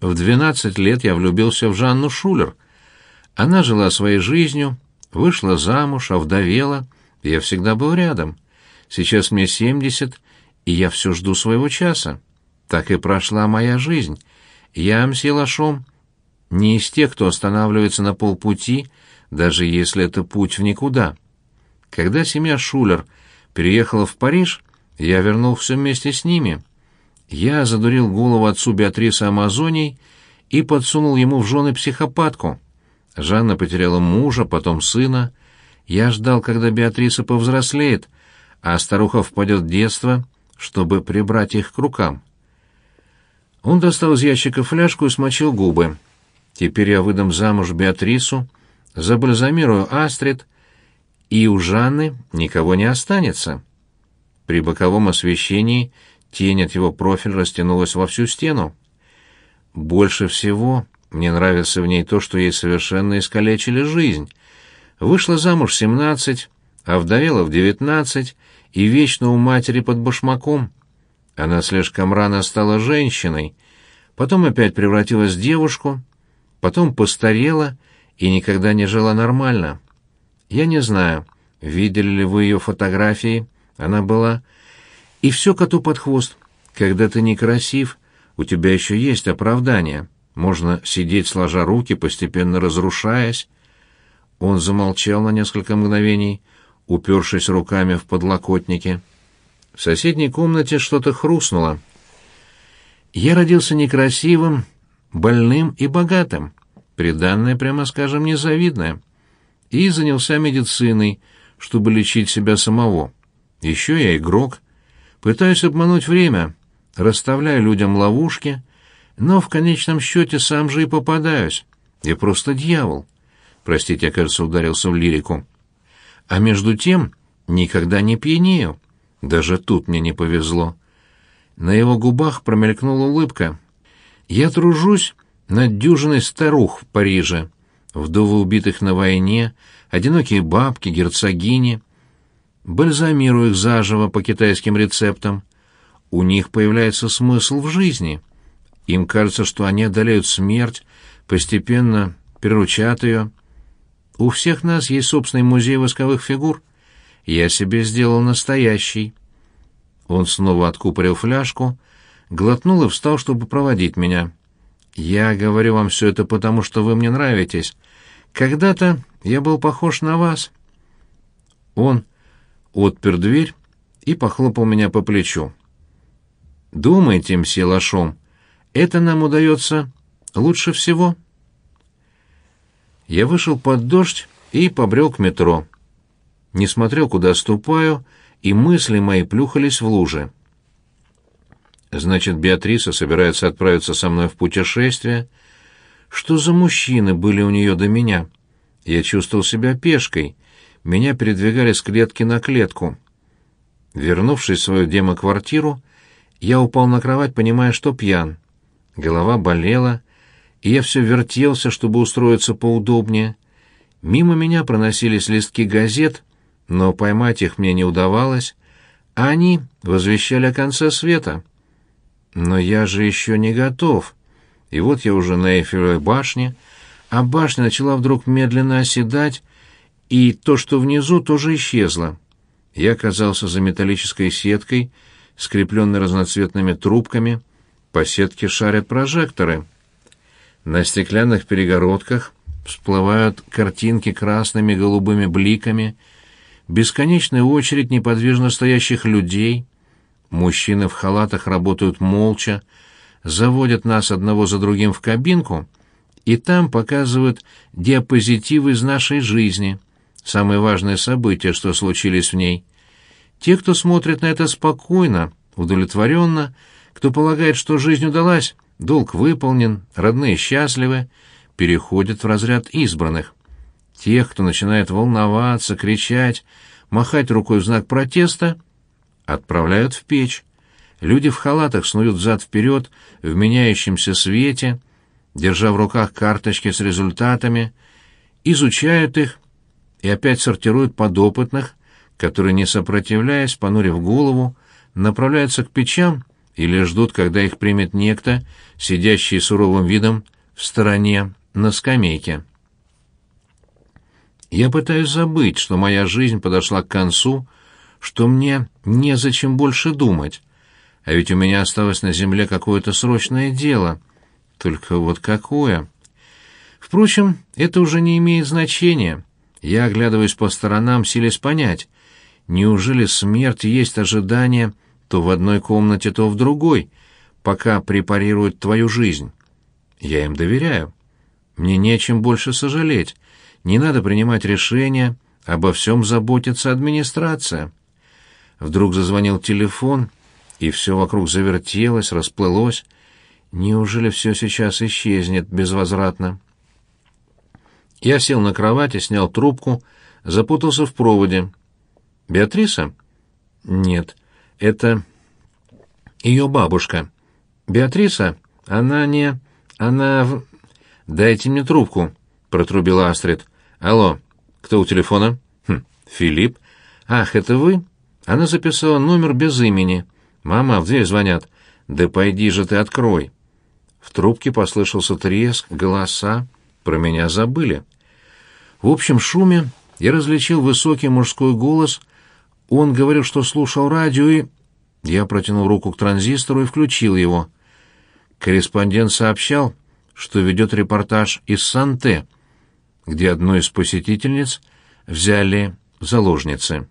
В 12 лет я влюбился в Жанну Шулер. Она жила своей жизнью, вышла замуж, овдовела, я всегда был рядом. Сейчас мне 70, и я все жду своего часа. Так и прошла моя жизнь. Я, мсье Лашом, не из тех, кто останавливается на полпути, даже если это путь в никуда. Когда семья Шулер переехала в Париж, я вернулся вместе с ними. Я задурил голову отцу Беатрисы Амазоний и подсунул ему в жены психопатку. Жанна потеряла мужа, потом сына. Я ждал, когда Беатриса повзрослеет, а старуха впадет в детство, чтобы прибрать их к рукам. Он достал из ящика фляжку и смочил губы. Теперь я выдам замуж Беатрису, забальзамирую Астрид, и у Жанны никого не останется. При боковом освещении тень от его профиля растянулась во всю стену. Больше всего мне нравится в ней то, что ей совершенно искалечили жизнь. Вышла замуж в семнадцать, а вдовела в девятнадцать и вечно у матери под башмаком. Она слишком рано стала женщиной, потом опять превратилась в девушку, потом постарела и никогда не жила нормально. Я не знаю, видели ли вы ее фотографии, она была... И все коту под хвост. Когда ты некрасив, у тебя еще есть оправдание. Можно сидеть сложа руки, постепенно разрушаясь. Он замолчал на несколько мгновений, упершись руками в подлокотники. В соседней комнате что-то хрустнуло. Я родился некрасивым, больным и богатым приданное, прямо скажем, незавидное, и занялся медициной, чтобы лечить себя самого. Еще я игрок, пытаюсь обмануть время, расставляю людям ловушки, но в конечном счете сам же и попадаюсь. Я просто дьявол. Простите, я, кажется, ударился в лирику. А между тем никогда не пьянею. Даже тут мне не повезло. На его губах промелькнула улыбка. Я тружусь над дюжиной старух в Париже, вдовы убитых на войне, одинокие бабки, герцогини. Бальзамирую их заживо по китайским рецептам. У них появляется смысл в жизни. Им кажется, что они одолеют смерть, постепенно приручат ее. У всех нас есть собственный музей восковых фигур. Я себе сделал настоящий. Он снова откупорил фляжку, глотнул и встал, чтобы проводить меня. Я говорю вам все это потому, что вы мне нравитесь. Когда-то я был похож на вас. Он отпер дверь и похлопал меня по плечу. Думайте, мсье Лашом, это нам удается лучше всего. Я вышел под дождь и побрел к метро. Не смотрел, куда ступаю, и мысли мои плюхались в лужи. Значит, Беатриса собирается отправиться со мной в путешествие. Что за мужчины были у нее до меня? Я чувствовал себя пешкой. Меня передвигали с клетки на клетку. Вернувшись в свою демоквартиру, я упал на кровать, понимая, что пьян. Голова болела, и я все вертелся, чтобы устроиться поудобнее. Мимо меня проносились листки газет, но поймать их мне не удавалось, а они возвещали о конце света. Но я же еще не готов. И вот я уже на Эйфелевой башне, а башня начала вдруг медленно оседать, и то, что внизу, тоже исчезло. Я оказался за металлической сеткой, скрепленной разноцветными трубками. По сетке шарят прожекторы. На стеклянных перегородках всплывают картинки красными голубыми бликами, бесконечная очередь неподвижно стоящих людей — Мужчины в халатах работают молча, заводят нас одного за другим в кабинку и там показывают диапозитивы из нашей жизни, самые важные события, что случились в ней. Те, кто смотрит на это спокойно, удовлетворенно, кто полагает, что жизнь удалась, долг выполнен, родные счастливы, переходят в разряд избранных. Тех, кто начинает волноваться, кричать, махать рукой в знак протеста — отправляют в печь. Люди в халатах снуют взад-вперед в меняющемся свете, держа в руках карточки с результатами, изучают их и опять сортируют подопытных, которые, не сопротивляясь, понурив голову, направляются к печам или ждут, когда их примет некто, сидящий суровым видом в стороне на скамейке. Я пытаюсь забыть, что моя жизнь подошла к концу, что мне незачем больше думать. А ведь у меня осталось на земле какое-то срочное дело. Только вот какое? Впрочем, это уже не имеет значения. Я оглядываюсь по сторонам, силясь понять, неужели смерть есть ожидание то в одной комнате, то в другой, пока препарируют твою жизнь? Я им доверяю. Мне нечем больше сожалеть. Не надо принимать решения, обо всем заботится администрация. Вдруг зазвонил телефон, и все вокруг завертелось, расплылось. Неужели все сейчас исчезнет безвозвратно? Я сел на кровати, снял трубку, запутался в проводе. «Беатриса?» «Нет, это ее бабушка. Беатриса? Она не... Она в... Дайте мне трубку», — протрубила Астрид. «Алло, кто у телефона?» «Хм, Филипп. Ах, это вы?» Она записала номер без имени. «Мама, в дверь звонят». «Да пойди же ты, открой». В трубке послышался треск, голоса. Про меня забыли. В общем шуме я различил высокий мужской голос. Он говорил, что слушал радио, и... Я протянул руку к транзистору и включил его. Корреспондент сообщал, что ведет репортаж из Санте, где одну из посетительниц взяли заложницы.